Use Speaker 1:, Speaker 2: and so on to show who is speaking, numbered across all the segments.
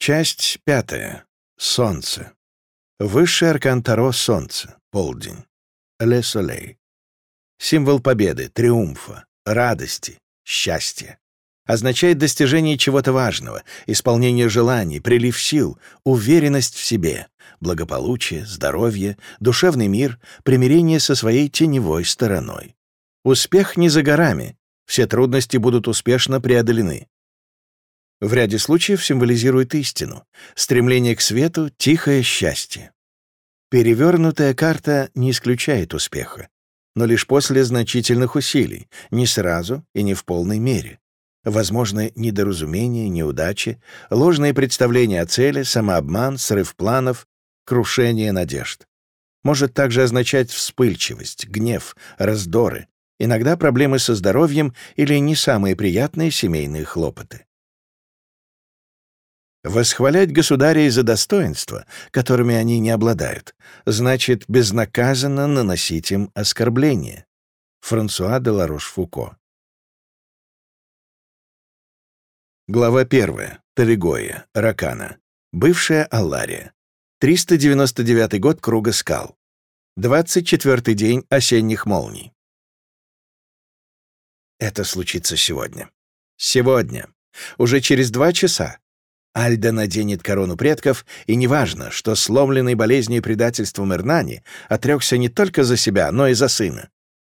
Speaker 1: Часть пятая. Солнце. Высший аркан Таро — Солнце. Полдень. Ле Солей. Символ победы, триумфа, радости, счастья. Означает достижение чего-то важного, исполнение желаний, прилив сил, уверенность в себе, благополучие, здоровье, душевный мир, примирение со своей теневой стороной. Успех не за горами, все трудности будут успешно преодолены в ряде случаев символизирует истину, стремление к свету, тихое счастье. Перевернутая карта не исключает успеха, но лишь после значительных усилий, не сразу и не в полной мере. Возможны недоразумения, неудачи, ложные представления о цели, самообман, срыв планов, крушение надежд. Может также означать вспыльчивость, гнев, раздоры, иногда проблемы со здоровьем или не самые приятные семейные хлопоты. Восхвалять государей за достоинства, которыми они не обладают, значит безнаказанно наносить им оскорбление. Франсуа де Ларош-Фуко Глава 1. Талигоя, Ракана. Бывшая Аллария. 399 год Круга скал. 24 день осенних молний. Это случится сегодня. Сегодня. Уже через два часа Альда наденет корону предков, и неважно, что сломленный болезнью и предательством Эрнани отрекся не только за себя, но и за сына.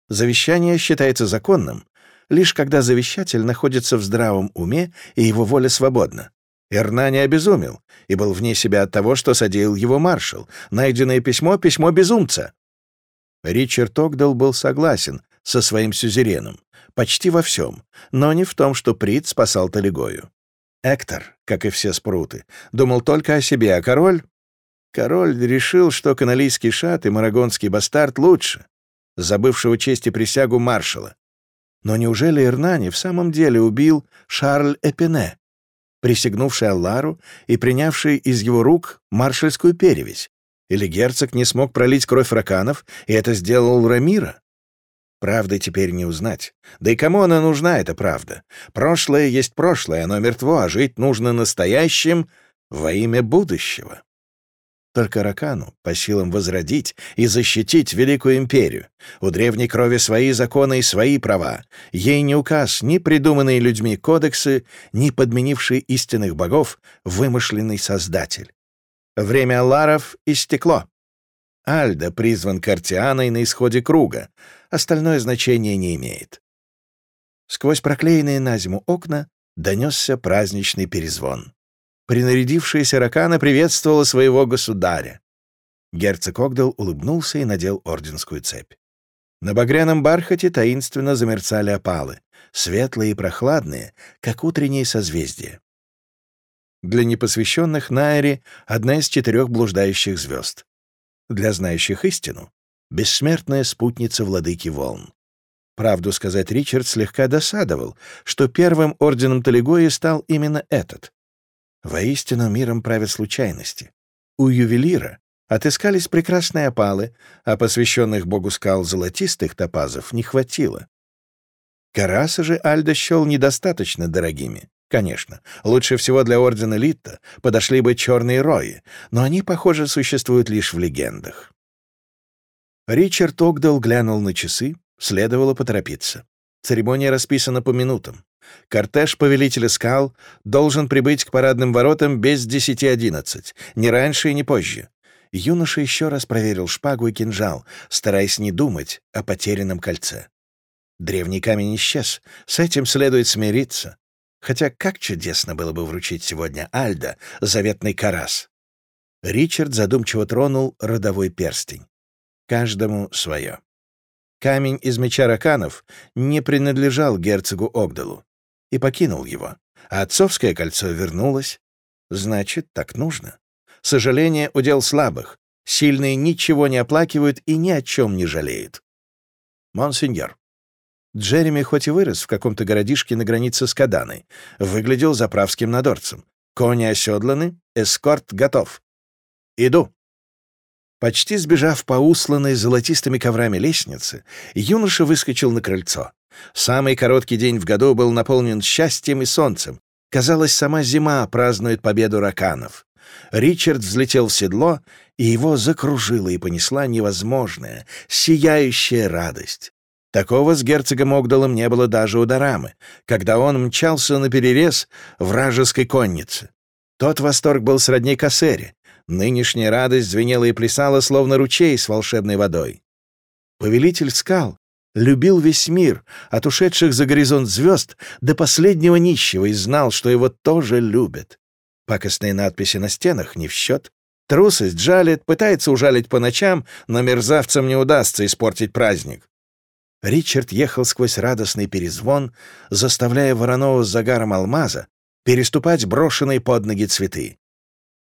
Speaker 1: Завещание считается законным, лишь когда завещатель находится в здравом уме и его воля свободна. Эрнани обезумел и был вне себя от того, что содеял его маршал. Найденное письмо — письмо безумца. Ричард Огдал был согласен со своим сюзереном почти во всем, но не в том, что Прит спасал Талигою. Эктор, как и все спруты, думал только о себе, а король... Король решил, что каналийский шат и марагонский бастард лучше, забывшего честь и присягу маршала. Но неужели Ирнани в самом деле убил Шарль Эпине, присягнувший Аллару и принявший из его рук маршальскую перевесь? Или герцог не смог пролить кровь раканов, и это сделал Рамира? Правды теперь не узнать. Да и кому она нужна, эта правда? Прошлое есть прошлое, оно мертво, а жить нужно настоящим во имя будущего. Только Ракану по силам возродить и защитить Великую Империю. У древней крови свои законы и свои права. Ей не указ ни придуманные людьми кодексы, ни подменивший истинных богов вымышленный Создатель. Время Алларов истекло. Альда призван Картианой на исходе круга, остальное значение не имеет. Сквозь проклеенные на зиму окна донесся праздничный перезвон. Принарядившаяся Ракана приветствовала своего государя. Герцог Огдал улыбнулся и надел орденскую цепь. На багряном бархате таинственно замерцали опалы, светлые и прохладные, как утренние созвездия. Для непосвященных Найри — одна из четырех блуждающих звезд. Для знающих истину — бессмертная спутница владыки волн. Правду сказать, Ричард слегка досадовал, что первым орденом Талигои стал именно этот. Воистину миром правят случайности. У ювелира отыскались прекрасные опалы, а посвященных богу скал золотистых топазов не хватило. Караса же Альда счел недостаточно дорогими. Конечно, лучше всего для Ордена Литта подошли бы черные рои, но они, похоже, существуют лишь в легендах. Ричард Огдал глянул на часы, следовало поторопиться. Церемония расписана по минутам. Кортеж Повелителя Скал должен прибыть к парадным воротам без десяти одиннадцать, ни раньше и ни позже. Юноша еще раз проверил шпагу и кинжал, стараясь не думать о потерянном кольце. Древний камень исчез, с этим следует смириться. Хотя как чудесно было бы вручить сегодня Альда заветный карас. Ричард задумчиво тронул родовой перстень. Каждому свое. Камень из меча раканов не принадлежал герцогу Огдалу и покинул его, а отцовское кольцо вернулось. Значит, так нужно. Сожаление — удел слабых. Сильные ничего не оплакивают и ни о чем не жалеют. Монсеньор, Джереми хоть и вырос в каком-то городишке на границе с Каданой, выглядел заправским надорцем. Кони оседланы, эскорт готов. Иду. Почти сбежав по усланной золотистыми коврами лестнице, юноша выскочил на крыльцо. Самый короткий день в году был наполнен счастьем и солнцем, Казалось, сама зима празднует победу раканов. Ричард взлетел в седло, и его закружила и понесла невозможная, сияющая радость. Такого с герцогом Огдалом не было даже у Дорамы, когда он мчался на перерез вражеской конницы. Тот восторг был сродни косере. Нынешняя радость звенела и плясала, словно ручей с волшебной водой. Повелитель скал любил весь мир, от ушедших за горизонт звезд до последнего нищего, и знал, что его тоже любят. Пакостные надписи на стенах не в счет. Трусость жалит, пытается ужалить по ночам, но мерзавцам не удастся испортить праздник. Ричард ехал сквозь радостный перезвон, заставляя Воронова с загаром алмаза переступать брошенные под ноги цветы.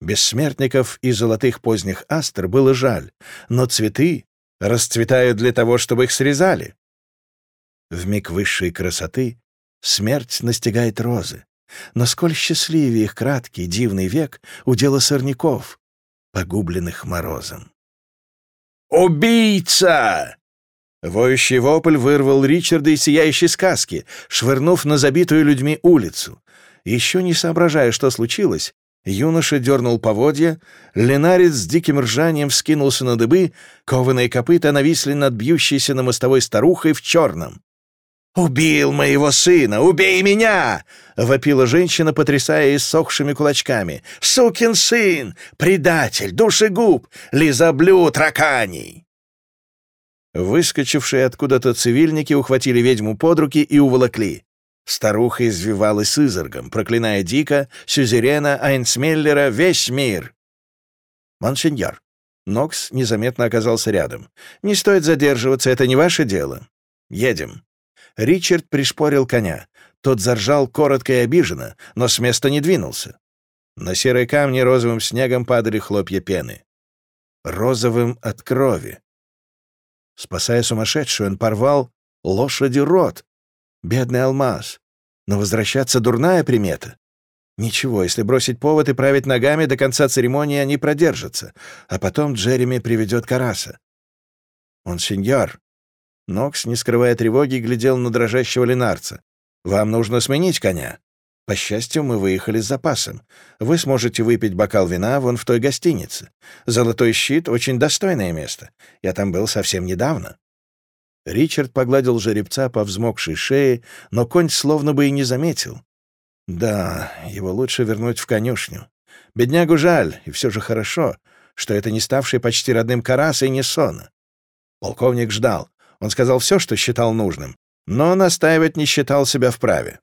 Speaker 1: Бессмертников и золотых поздних астр было жаль, но цветы расцветают для того, чтобы их срезали. В миг высшей красоты смерть настигает розы, но сколь счастливее их краткий, дивный век удела сорняков, погубленных морозом. «Убийца!» Воющий вопль вырвал Ричарда из сияющей сказки, швырнув на забитую людьми улицу. Еще не соображая, что случилось, юноша дернул поводья, ленарец с диким ржанием вскинулся на дыбы, кованые копыта нависли над бьющейся на мостовой старухой в черном. «Убил моего сына! Убей меня!» — вопила женщина, потрясая иссохшими кулачками. «Сукин сын! Предатель! Душегуб! Лизоблюд раканий!» Выскочившие откуда-то цивильники ухватили ведьму под руки и уволокли. Старуха извивалась изоргом, проклиная дико, сюзерена, Айнсмеллера, весь мир. «Монсеньор». Нокс незаметно оказался рядом. «Не стоит задерживаться, это не ваше дело. Едем». Ричард пришпорил коня. Тот заржал коротко и обиженно, но с места не двинулся. На серой камне розовым снегом падали хлопья пены. Розовым от крови. Спасая сумасшедшую, он порвал лошади рот. Бедный алмаз. Но возвращаться дурная примета. Ничего, если бросить повод и править ногами, до конца церемонии они продержатся, а потом Джереми приведет Караса. Он сеньор. Нокс, не скрывая тревоги, глядел на дрожащего ленарца. «Вам нужно сменить коня. По счастью, мы выехали с запасом. Вы сможете выпить бокал вина вон в той гостинице. Золотой щит — очень достойное место. Я там был совсем недавно». Ричард погладил жеребца по взмокшей шее, но конь словно бы и не заметил. Да, его лучше вернуть в конюшню. Беднягу жаль, и все же хорошо, что это не ставший почти родным Карас и не Сона. Полковник ждал. Он сказал все, что считал нужным, но настаивать не считал себя вправе.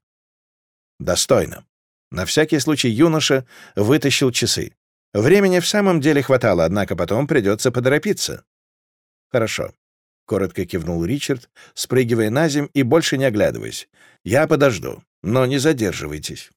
Speaker 1: Достойно. На всякий случай юноша вытащил часы. Времени в самом деле хватало, однако потом придется поторопиться. Хорошо. Коротко кивнул Ричард, спрыгивая на земь и больше не оглядываясь. «Я подожду, но не задерживайтесь».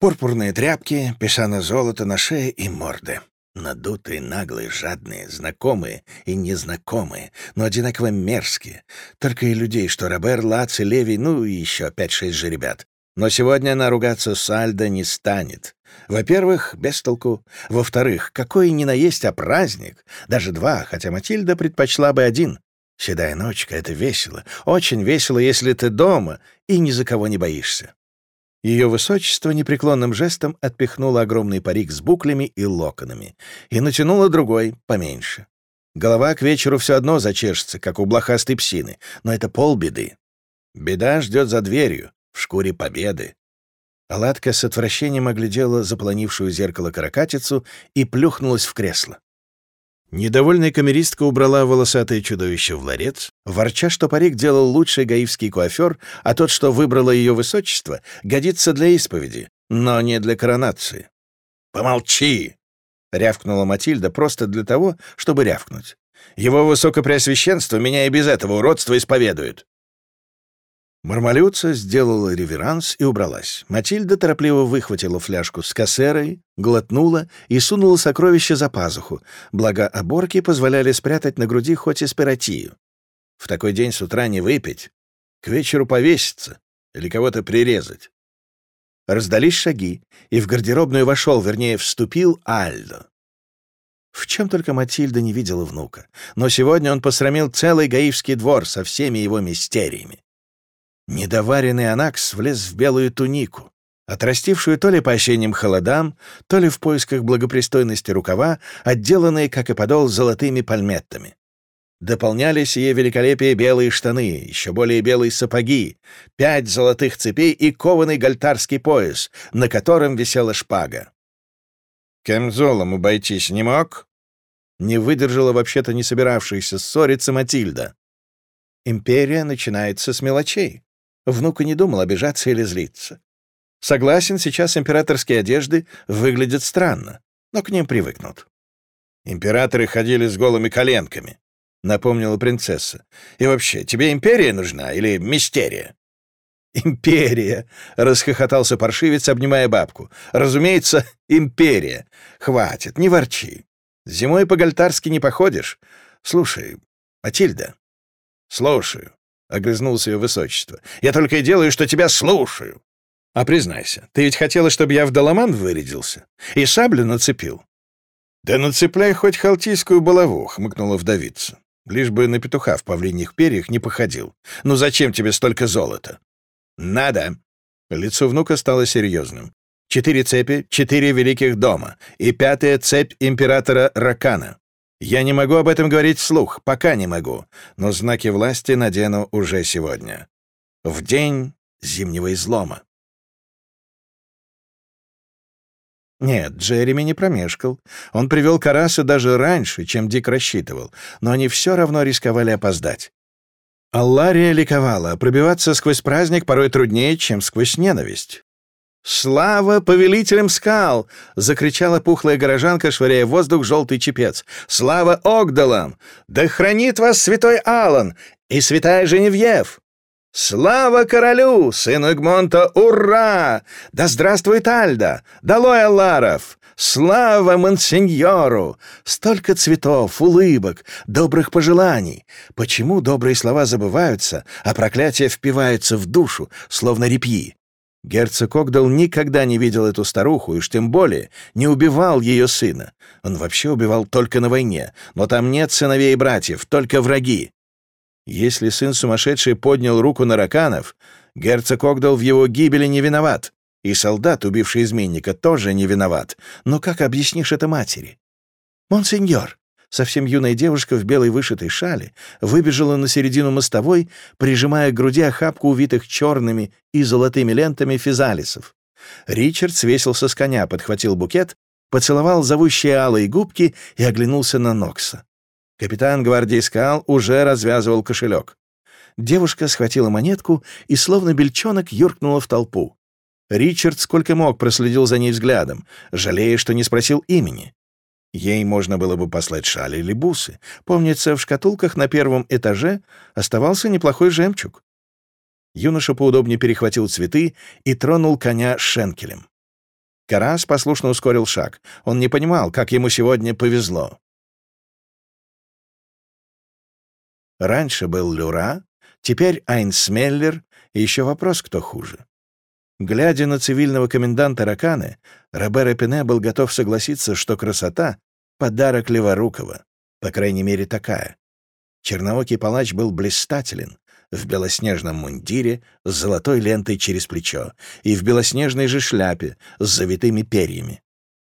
Speaker 1: Пурпурные тряпки, песано золото на шее и морды. Надутые, наглые, жадные, знакомые и незнакомые, но одинаково мерзкие. Только и людей, что Робер, Лац и Левий, ну и еще пять-шесть же ребят. Но сегодня она ругаться с Альдо не станет. Во-первых, без толку. Во-вторых, какой ни на есть, а праздник. Даже два, хотя Матильда предпочла бы один. Седая ночка — это весело. Очень весело, если ты дома и ни за кого не боишься. Ее высочество непреклонным жестом отпихнуло огромный парик с буклями и локонами и натянуло другой, поменьше. Голова к вечеру все одно зачешется, как у блохастой псины, но это полбеды. Беда ждет за дверью, в шкуре победы. Аладка с отвращением оглядела запланившую зеркало каракатицу и плюхнулась в кресло. Недовольная камеристка убрала волосатое чудовище в ларец, ворча, что парик делал лучший гаивский куафер, а тот, что выбрало ее высочество, годится для исповеди, но не для коронации. «Помолчи!» — рявкнула Матильда просто для того, чтобы рявкнуть. «Его высокопреосвященство меня и без этого уродства исповедует». Мармалюца сделала реверанс и убралась. Матильда торопливо выхватила фляжку с кассерой, глотнула и сунула сокровище за пазуху, благо оборки позволяли спрятать на груди хоть и спиротию. В такой день с утра не выпить, к вечеру повеситься или кого-то прирезать. Раздались шаги, и в гардеробную вошел, вернее, вступил Альдо. В чем только Матильда не видела внука, но сегодня он посрамил целый гаивский двор со всеми его мистериями. Недоваренный анакс влез в белую тунику, отрастившую то ли по осенним холодам, то ли в поисках благопристойности рукава, отделанные, как и подол, золотыми пальметтами. Дополняли сие великолепие белые штаны, еще более белые сапоги, пять золотых цепей и кованый гальтарский пояс, на котором висела шпага. «Камзолом обойтись не мог?» Не выдержала вообще-то не собиравшаяся ссориться Матильда. Империя начинается с мелочей. Внук и не думал обижаться или злиться. Согласен, сейчас императорские одежды выглядят странно, но к ним привыкнут. Императоры ходили с голыми коленками, напомнила принцесса. И вообще, тебе империя нужна или мистерия? «Империя!» — расхохотался паршивец, обнимая бабку. «Разумеется, империя. Хватит, не ворчи. Зимой по-гальтарски не походишь. Слушай, Матильда». «Слушаю», — огрызнулся ее высочество. «Я только и делаю, что тебя слушаю». «А признайся, ты ведь хотела, чтобы я в Доломан вырядился и саблю нацепил?» «Да нацепляй хоть халтийскую балаву», — хмыкнула вдовица. «Лишь бы на петуха в павлиньих перьях не походил. Ну зачем тебе столько золота?» «Надо!» Лицо внука стало серьезным. «Четыре цепи, четыре великих дома и пятая цепь императора Ракана. Я не могу об этом говорить вслух, пока не могу, но знаки власти надену уже сегодня. В день зимнего излома». Нет, Джереми не промешкал. Он привел Караса даже раньше, чем Дик рассчитывал, но они все равно рисковали опоздать. Аллария ликовала, пробиваться сквозь праздник порой труднее, чем сквозь ненависть. «Слава повелителям скал!» — закричала пухлая горожанка, швыряя в воздух желтый чепец. «Слава Огдалам! Да хранит вас святой Алан и святая Женевьев! Слава королю, сыну Эгмонта, ура! Да здравствует Альда! Долой Алларов! Слава мансиньору! Столько цветов, улыбок, добрых пожеланий. Почему добрые слова забываются, а проклятия впиваются в душу, словно репьи? Герцог Огдал никогда не видел эту старуху, и уж тем более не убивал ее сына. Он вообще убивал только на войне, но там нет сыновей и братьев, только враги. Если сын сумасшедший поднял руку на раканов, герцог Огдал в его гибели не виноват. И солдат, убивший изменника, тоже не виноват. Но как объяснишь это матери? «Монсеньор!» Совсем юная девушка в белой вышитой шале выбежала на середину мостовой, прижимая к груди охапку увитых черными и золотыми лентами физалисов. Ричард свесился с коня, подхватил букет, поцеловал зовущие алые губки и оглянулся на Нокса. Капитан гвардии скал уже развязывал кошелек. Девушка схватила монетку и, словно бельчонок, юркнула в толпу. Ричард сколько мог проследил за ней взглядом, жалея, что не спросил имени. Ей можно было бы послать шали или бусы. Помнится, в шкатулках на первом этаже оставался неплохой жемчуг. Юноша поудобнее перехватил цветы и тронул коня шенкелем. Карас послушно ускорил шаг. Он не понимал, как ему сегодня повезло. Раньше был Люра, теперь Айнсмеллер, и еще вопрос, кто хуже. Глядя на цивильного коменданта Раканы, Робер Эпине был готов согласиться, что красота — подарок Леворукова, по крайней мере, такая. Черноокий палач был блистателен, в белоснежном мундире с золотой лентой через плечо и в белоснежной же шляпе с завитыми перьями.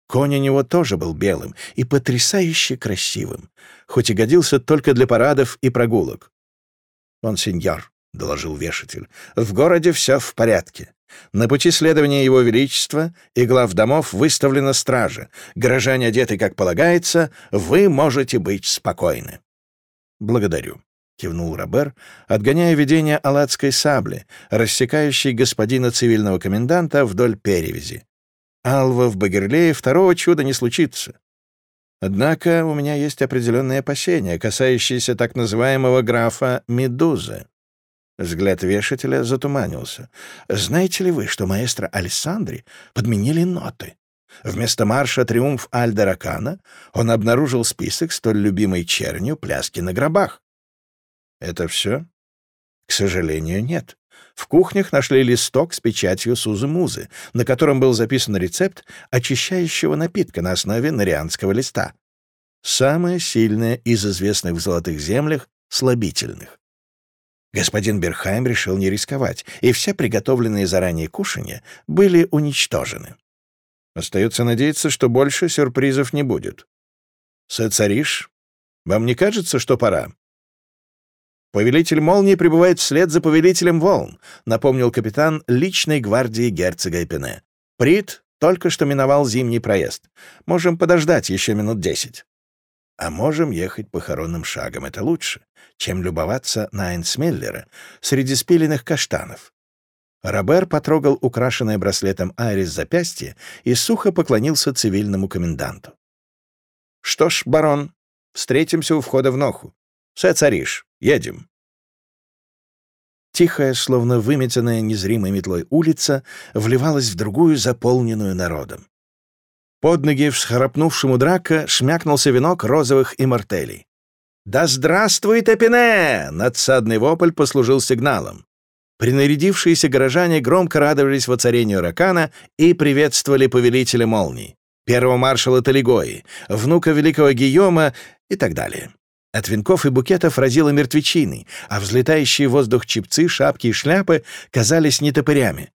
Speaker 1: Конь у него тоже был белым и потрясающе красивым, хоть и годился только для парадов и прогулок. «Он сеньор», — доложил вешатель, — «в городе все в порядке. На пути следования Его Величества и глав домов выставлена стража. Горожане одеты, как полагается, вы можете быть спокойны». «Благодарю», — кивнул Робер, отгоняя видение аладской сабли, рассекающей господина цивильного коменданта вдоль перевязи. «Алва в Багерлее второго чуда не случится. Однако у меня есть определенные опасения, касающиеся так называемого графа Медузы. Взгляд вешателя затуманился. «Знаете ли вы, что маэстро Александри подменили ноты? Вместо марша «Триумф Альдеракана» он обнаружил список столь любимой чернью пляски на гробах. Это все? К сожалению, нет. В кухнях нашли листок с печатью Сузы-Музы, на котором был записан рецепт очищающего напитка на основе норианского листа. Самое сильное из известных в Золотых землях слабительных. Господин Берхайм решил не рисковать, и все приготовленные заранее кушанья были уничтожены. Остается надеяться, что больше сюрпризов не будет. Сэцариш, вам не кажется, что пора? «Повелитель молнии прибывает вслед за повелителем волн», напомнил капитан личной гвардии герцога Эпине. «Прит только что миновал зимний проезд. Можем подождать еще минут десять». «А можем ехать похоронным шагом. Это лучше, чем любоваться на Айнсмеллера среди спиленных каштанов». Робер потрогал украшенное браслетом Айрис запястье и сухо поклонился цивильному коменданту. «Что ж, барон, встретимся у входа в Ноху. Сэцариш, едем». Тихая, словно выметенная незримой метлой улица, вливалась в другую, заполненную народом. Под ноги всхрапнувшему драка шмякнулся венок розовых иммортелей. «Да здравствует Эпине!» — надсадный вопль послужил сигналом. Принарядившиеся горожане громко радовались воцарению Ракана и приветствовали повелителя молний, первого маршала Талигои, внука великого Гийома и так далее. От венков и букетов разило мертвечиной, а взлетающие в воздух чипцы, шапки и шляпы казались нетопырями.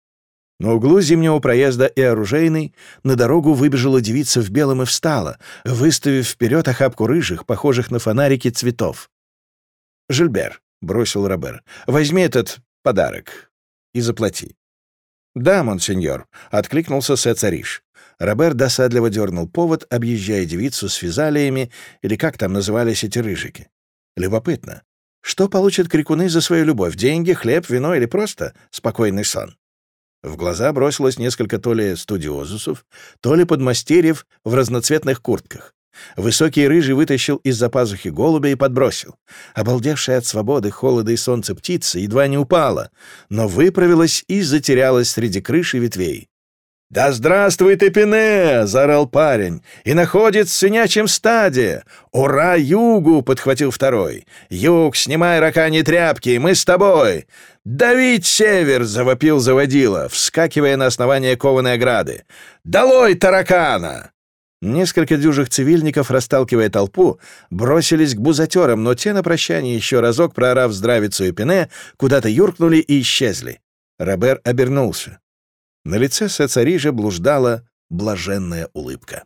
Speaker 1: На углу зимнего проезда и оружейной на дорогу выбежала девица в белом и встала, выставив вперед охапку рыжих, похожих на фонарики цветов. «Жильбер», — бросил Робер, — «возьми этот подарок и заплати». «Да, монсеньор», — откликнулся Сецариш. Робер досадливо дернул повод, объезжая девицу с физалиями, или как там назывались эти рыжики. Любопытно. Что получат крикуны за свою любовь? Деньги, хлеб, вино или просто спокойный сон? В глаза бросилось несколько то ли студиозусов, то ли подмастерьев в разноцветных куртках. Высокий рыжий вытащил из-за пазухи голубя и подбросил. Обалдевшая от свободы, холода и солнца птица едва не упала, но выправилась и затерялась среди крыши ветвей. «Да здравствует Эпине!» — заорал парень. «И находится в свинячьем стаде! Ура югу!» — подхватил второй. «Юг, снимай ракани тряпки, мы с тобой!» «Давить север!» — завопил заводила, вскакивая на основание кованой ограды. «Долой таракана!» Несколько дюжих цивильников, расталкивая толпу, бросились к бузатерам, но те на прощание еще разок, проорав здравицу Эпине, куда-то юркнули и исчезли. Робер обернулся. На лице Сецарижа блуждала блаженная улыбка.